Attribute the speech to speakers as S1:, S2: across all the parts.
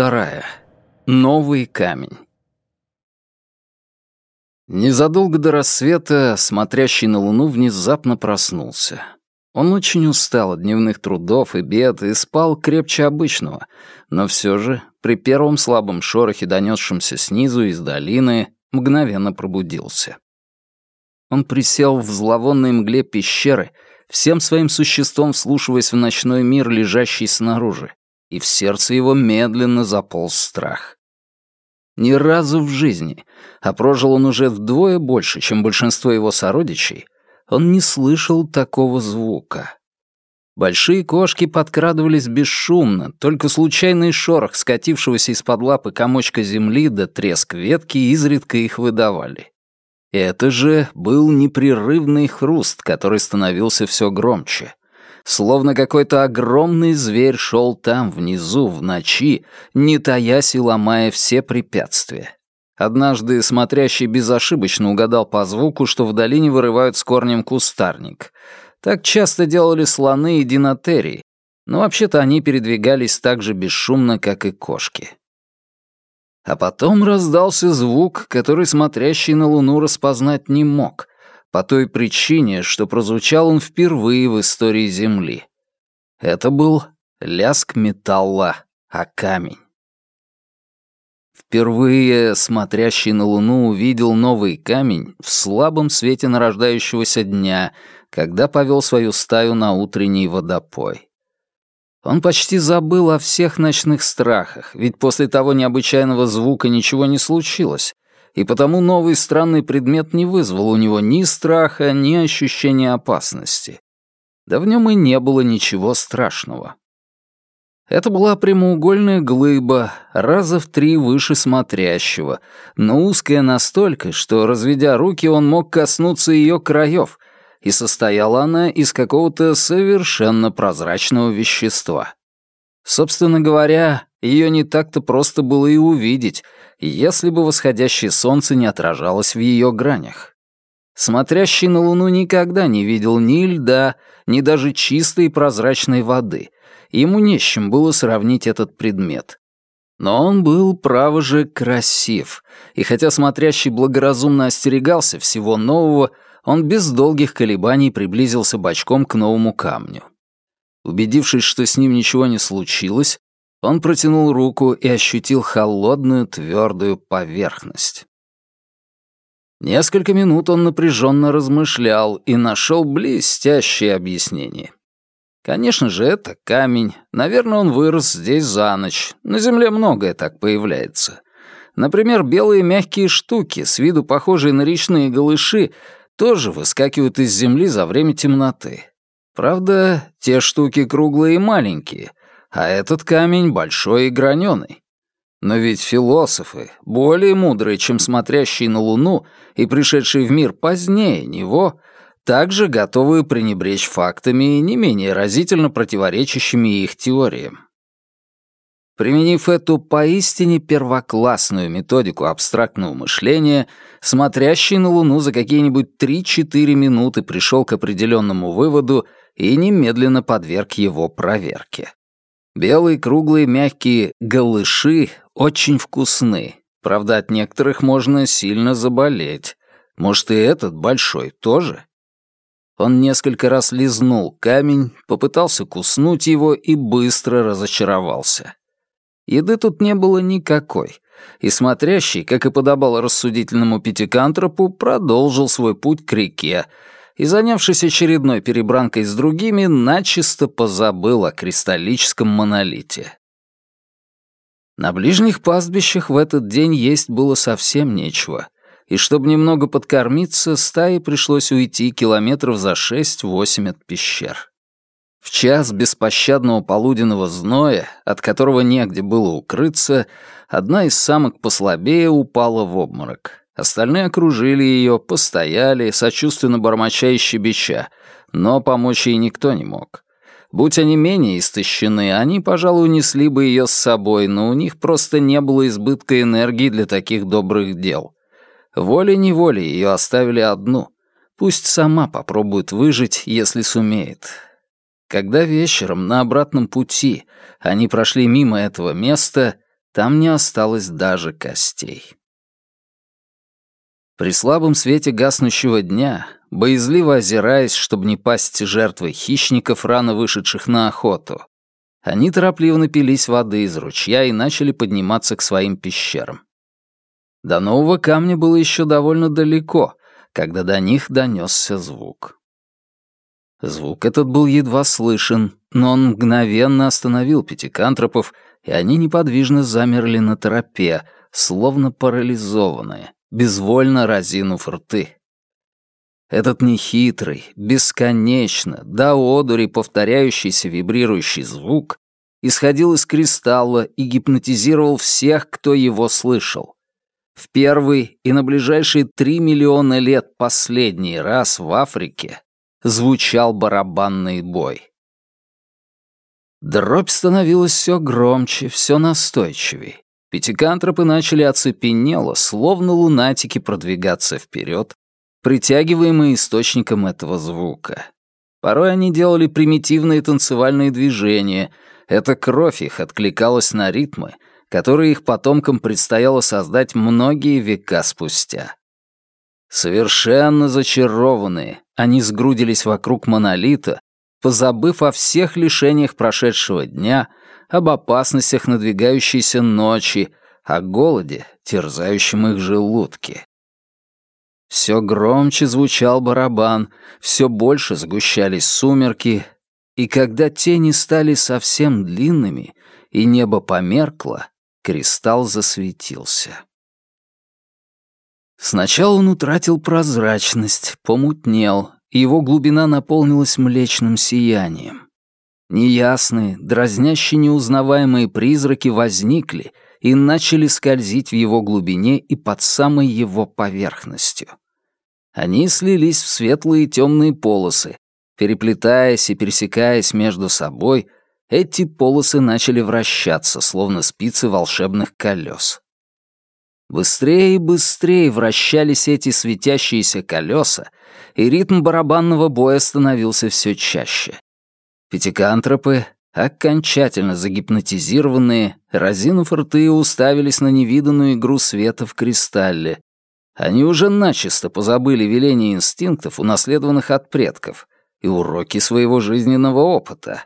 S1: Вторая. Новый камень. Незадолго до рассвета смотрящий на луну внезапно проснулся. Он очень устал от дневных трудов и бед и спал крепче обычного, но все же при первом слабом шорохе, донесшемся снизу из долины, мгновенно пробудился. Он присел в зловонной мгле пещеры, всем своим существом вслушиваясь в ночной мир, лежащий снаружи, и в сердце его медленно заполз страх. Ни разу в жизни, а прожил он уже вдвое больше, чем большинство его сородичей, он не слышал такого звука. Большие кошки подкрадывались бесшумно, только случайный шорох скатившегося из-под лапы комочка земли да треск ветки изредка их выдавали. Это же был непрерывный хруст, который становился все громче словно какой-то огромный зверь шел там, внизу, в ночи, не таясь и ломая все препятствия. Однажды смотрящий безошибочно угадал по звуку, что в долине вырывают с корнем кустарник. Так часто делали слоны и динотерии, но вообще-то они передвигались так же бесшумно, как и кошки. А потом раздался звук, который смотрящий на луну распознать не мог, по той причине, что прозвучал он впервые в истории Земли. Это был ляск металла о камень. Впервые смотрящий на Луну увидел новый камень в слабом свете нарождающегося дня, когда повел свою стаю на утренний водопой. Он почти забыл о всех ночных страхах, ведь после того необычайного звука ничего не случилось, и потому новый странный предмет не вызвал у него ни страха, ни ощущения опасности. Да в нем и не было ничего страшного. Это была прямоугольная глыба, раза в три выше смотрящего, но узкая настолько, что, разведя руки, он мог коснуться ее краев, и состояла она из какого-то совершенно прозрачного вещества. Собственно говоря, ее не так-то просто было и увидеть, если бы восходящее солнце не отражалось в ее гранях. Смотрящий на Луну никогда не видел ни льда, ни даже чистой и прозрачной воды. Ему не с чем было сравнить этот предмет. Но он был, право же, красив, и хотя смотрящий благоразумно остерегался всего нового, он без долгих колебаний приблизился бочком к новому камню. Убедившись, что с ним ничего не случилось, он протянул руку и ощутил холодную твердую поверхность. Несколько минут он напряженно размышлял и нашел блестящее объяснение. Конечно же, это камень. Наверное, он вырос здесь за ночь. На Земле многое так появляется. Например, белые мягкие штуки, с виду похожие на речные голыши, тоже выскакивают из земли за время темноты. Правда, те штуки круглые и маленькие, а этот камень большой и граненый. Но ведь философы, более мудрые, чем смотрящие на Луну и пришедшие в мир позднее него, также готовы пренебречь фактами, не менее разительно противоречащими их теориям. Применив эту поистине первоклассную методику абстрактного мышления, смотрящий на Луну за какие-нибудь 3-4 минуты пришел к определенному выводу и немедленно подверг его проверке. Белые круглые мягкие голыши очень вкусны. Правда, от некоторых можно сильно заболеть. Может, и этот большой тоже? Он несколько раз лизнул камень, попытался куснуть его и быстро разочаровался. Еды тут не было никакой, и смотрящий, как и подобало рассудительному пятикантропу, продолжил свой путь к реке, и, занявшись очередной перебранкой с другими, начисто позабыл о кристаллическом монолите. На ближних пастбищах в этот день есть было совсем нечего, и чтобы немного подкормиться, стае пришлось уйти километров за шесть-восемь от пещер. В час беспощадного полуденного зноя, от которого негде было укрыться, одна из самок послабее упала в обморок. Остальные окружили ее, постояли, сочувственно бормоча и щебеча, но помочь ей никто не мог. Будь они менее истощены, они, пожалуй, унесли бы ее с собой, но у них просто не было избытка энергии для таких добрых дел. Волей-неволей ее оставили одну. Пусть сама попробует выжить, если сумеет. когда вечером на обратном пути они прошли мимо этого места, там не осталось даже костей. При слабом свете гаснущего дня, боязливо озираясь, чтобы не пасть жертвой хищников, рано вышедших на охоту, они торопливо напились воды из ручья и начали подниматься к своим пещерам. До нового камня было еще довольно далеко, когда до них донесся звук. Звук этот был едва слышен, но он мгновенно остановил пятикантропов, и они неподвижно замерли на тропе, словно парализованные, безвольно разинув рты. Этот нехитрый, бесконечно, до одури повторяющийся вибрирующий звук исходил из кристалла и гипнотизировал всех, кто его слышал. В первый и на ближайшие три миллиона лет последний раз в Африке звучал барабанный бой. Дробь становилась все громче, все настойчивей. Пятикантропы начали оцепенело, словно лунатики, продвигаться вперед, притягиваемые источником этого звука. Порой они делали примитивные танцевальные движения. Эта кровь их откликалась на ритмы, которые их потомкам предстояло создать многие века спустя. Совершенно зачарованные, они сгрудились вокруг монолита, позабыв о всех лишениях прошедшего дня, об опасностях надвигающейся ночи, о голоде, терзающем их желудки. Все громче звучал барабан, все больше сгущались сумерки, и когда тени стали совсем длинными и небо померкло, кристалл засветился. Сначала он утратил прозрачность, помутнел, и его глубина наполнилась млечным сиянием. Неясные, дразняще неузнаваемые призраки возникли и начали скользить в его глубине и под самой его поверхностью. Они слились в светлые темные полосы. Переплетаясь и пересекаясь между собой, эти полосы начали вращаться, словно спицы волшебных колес. Быстрее и быстрее вращались эти светящиеся колеса, и ритм барабанного боя становился все чаще. Пятикантропы, окончательно загипнотизированные, разинув рты, уставились на невиданную игру света в кристалле. Они уже начисто позабыли веления инстинктов, унаследованных от предков, и уроки своего жизненного опыта.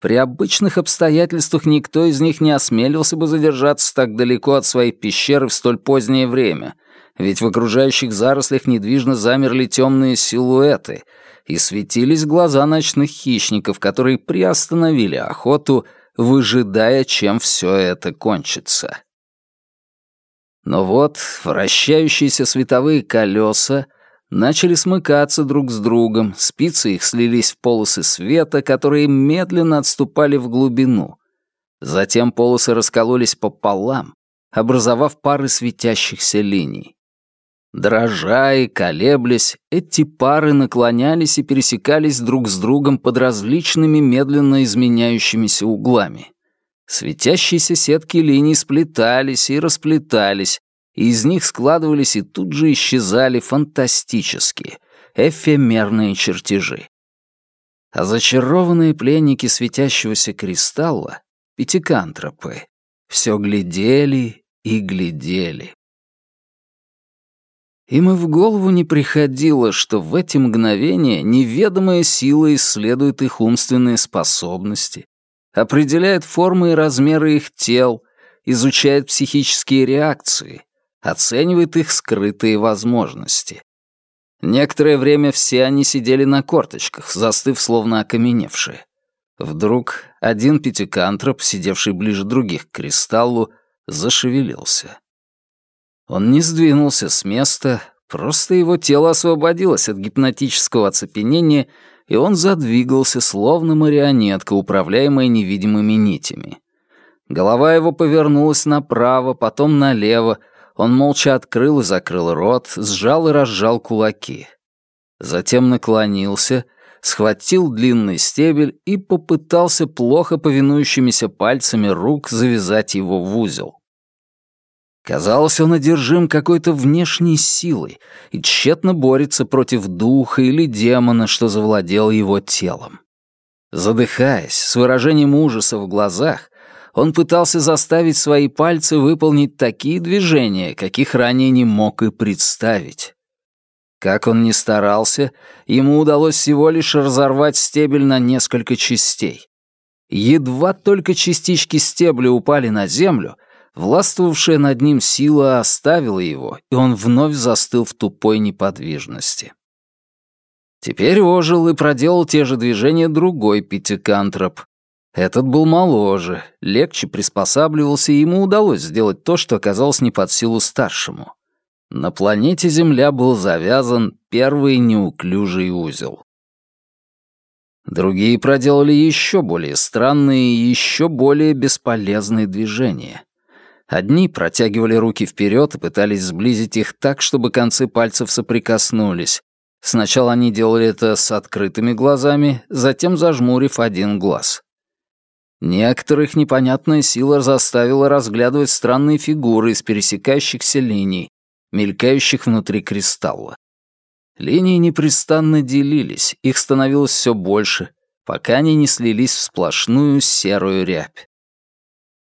S1: При обычных обстоятельствах никто из них не осмелился бы задержаться так далеко от своей пещеры в столь позднее время, ведь в окружающих зарослях недвижно замерли темные силуэты, и светились глаза ночных хищников, которые приостановили охоту, выжидая, чем все это кончится. Но вот вращающиеся световые колеса начали смыкаться друг с другом, спицы их слились в полосы света, которые медленно отступали в глубину. Затем полосы раскололись пополам, образовав пары светящихся линий. Дрожа и колеблясь, эти пары наклонялись и пересекались друг с другом под различными медленно изменяющимися углами. Светящиеся сетки линий сплетались и расплетались, и из них складывались и тут же исчезали фантастические, эфемерные чертежи. А зачарованные пленники светящегося кристалла, пятикантропы, все глядели и глядели. Им и в голову не приходило, что в эти мгновения неведомая сила исследует их умственные способности, определяет формы и размеры их тел, изучает психические реакции, оценивает их скрытые возможности. Некоторое время все они сидели на корточках, застыв словно окаменевшие. Вдруг один пятикантроп, сидевший ближе других к кристаллу, зашевелился. Он не сдвинулся с места, просто его тело освободилось от гипнотического оцепенения, и он задвигался, словно марионетка, управляемая невидимыми нитями. Голова его повернулась направо, потом налево, он молча открыл и закрыл рот, сжал и разжал кулаки. Затем наклонился, схватил длинный стебель и попытался плохо повинующимися пальцами рук завязать его в узел. Казалось, он одержим какой-то внешней силой и тщетно борется против духа или демона, что завладел его телом. Задыхаясь, с выражением ужаса в глазах, он пытался заставить свои пальцы выполнить такие движения, каких ранее не мог и представить. Как он ни старался, ему удалось всего лишь разорвать стебель на несколько частей. Едва только частички стебля упали на землю, властвовавшая над ним сила оставила его, и он вновь застыл в тупой неподвижности. Теперь ожил и проделал те же движения другой пятикантроп, этот был моложе, легче приспосабливался, и ему удалось сделать то, что оказалось не под силу старшему. На планете Земля был завязан первый неуклюжий узел. Другие проделали еще более странные и еще более бесполезные движения. Одни протягивали руки вперед и пытались сблизить их так, чтобы концы пальцев соприкоснулись. Сначала они делали это с открытыми глазами, затем зажмурив один глаз. Некоторых непонятная сила заставила разглядывать странные фигуры из пересекающихся линий, мелькающих внутри кристалла. Линии непрестанно делились, их становилось все больше, пока они не слились в сплошную серую рябь.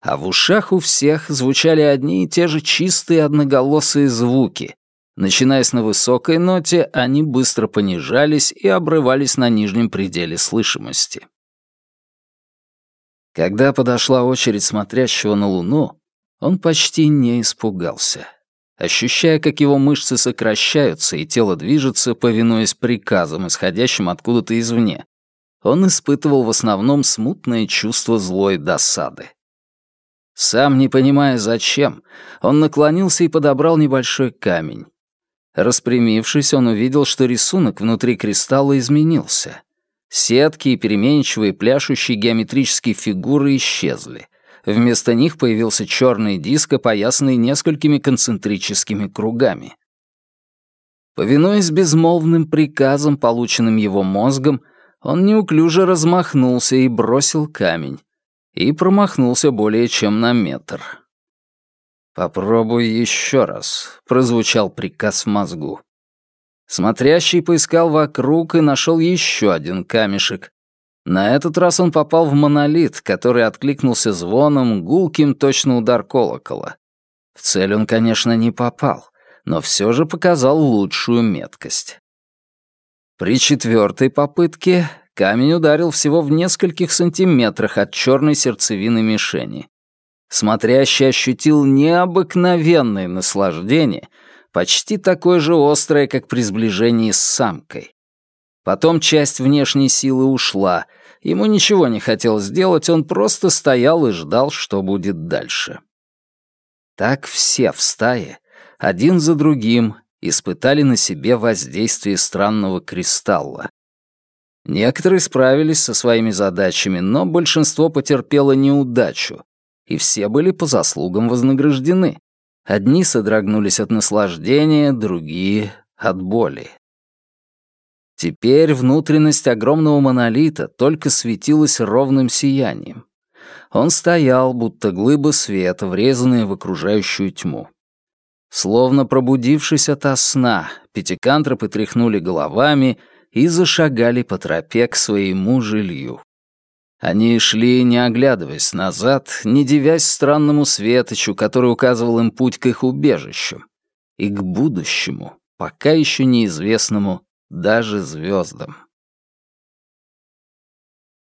S1: А в ушах у всех звучали одни и те же чистые одноголосые звуки. Начинаясь на высокой ноте, они быстро понижались и обрывались на нижнем пределе слышимости. Когда подошла очередь смотрящего на Луну, он почти не испугался. Ощущая, как его мышцы сокращаются и тело движется, повинуясь приказам, исходящим откуда-то извне, он испытывал в основном смутное чувство злой досады. Сам не понимая зачем, он наклонился и подобрал небольшой камень. Распрямившись, он увидел, что рисунок внутри кристалла изменился. Сетки и переменчивые пляшущие геометрические фигуры исчезли. Вместо них появился черный диск, опоясанный несколькими концентрическими кругами. Повинуясь безмолвным приказам, полученным его мозгом, он неуклюже размахнулся и бросил камень. И промахнулся более чем на метр. «Попробуй еще раз», — прозвучал приказ в мозгу. Смотрящий поискал вокруг и нашел еще один камешек. На этот раз он попал в монолит, который откликнулся звоном, гулким точно удар колокола. В цель он, конечно, не попал, но все же показал лучшую меткость. При четвертой попытке камень ударил всего в нескольких сантиметрах от черной сердцевины мишени. Смотрящий ощутил необыкновенное наслаждение — почти такое же острое, как при сближении с самкой. Потом часть внешней силы ушла. Ему ничего не хотелось сделать, он просто стоял и ждал, что будет дальше. Так все в стае, один за другим, испытали на себе воздействие странного кристалла. Некоторые справились со своими задачами, но большинство потерпело неудачу, и все были по заслугам вознаграждены. Одни содрогнулись от наслаждения, другие — от боли. Теперь внутренность огромного монолита только светилась ровным сиянием. Он стоял, будто глыба света, врезанная в окружающую тьму. Словно пробудившись ото сна, пятикантропы тряхнули головами и зашагали по тропе к своему жилью. Они шли, не оглядываясь назад, не дивясь странному светочу, который указывал им путь к их убежищу, и к будущему, пока еще неизвестному даже звездам.